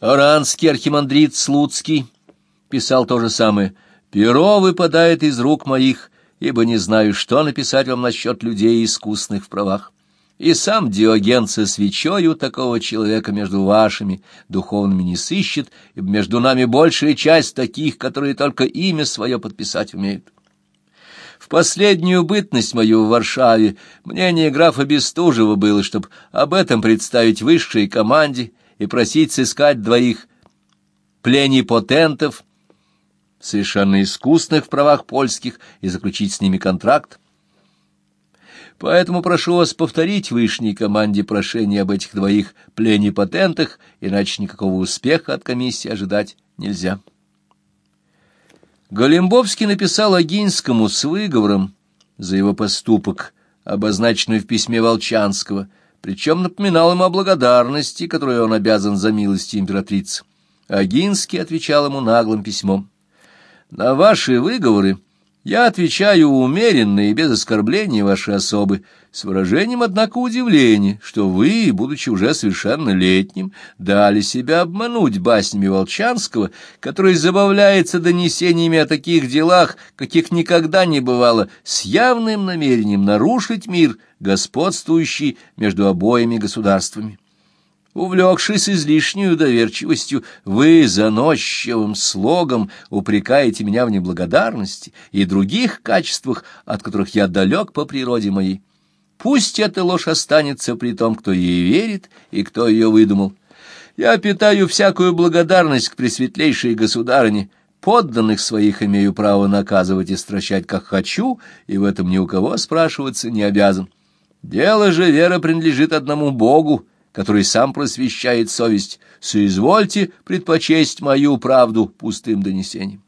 Оранский архимандрит Слуцкий писал то же самое. «Перо выпадает из рук моих, ибо не знаю, что написать вам насчет людей искусных в правах. И сам Диоген со свечою такого человека между вашими духовными не сыщет, ибо между нами большая часть таких, которые только имя свое подписать умеют. В последнюю бытность мою в Варшаве мнение графа Бестужева было, чтобы об этом представить высшей команде и просить сыскать двоих пленипотентов, совершенно искусных в правах польских, и заключить с ними контракт. Поэтому прошу вас повторить вышней команде прошение об этих двоих пленипотентах, иначе никакого успеха от комиссии ожидать нельзя. Голембовский написал Агинскому с выговором за его поступок, обозначенный в письме Волчанского, причем напоминал ему о благодарности, которую он обязан за милости императрицы. Агинский отвечал ему наглым письмом. «На ваши выговоры я отвечаю умеренно и без оскорбления вашей особы, с выражением, однако, удивления, что вы, будучи уже совершеннолетним, дали себя обмануть баснями Волчанского, который забавляется донесениями о таких делах, каких никогда не бывало, с явным намерением нарушить мир, господствующий между обоими государствами. Увлекшись излишнюю доверчивостью, вы заносчивым слогом упрекаете меня в неблагодарности и других качествах, от которых я далек по природе моей. Пусть эта ложь останется при том, кто ей верит и кто ее выдумал. Я питаю всякую благодарность к пресветлейшей государыне, подданных своих имею право наказывать и стращать, как хочу, и в этом ни у кого спрашиваться не обязан. Дело же вера принадлежит одному Богу, который сам просвещает совесть, соизвольте предпочесть мою правду пустым донесением.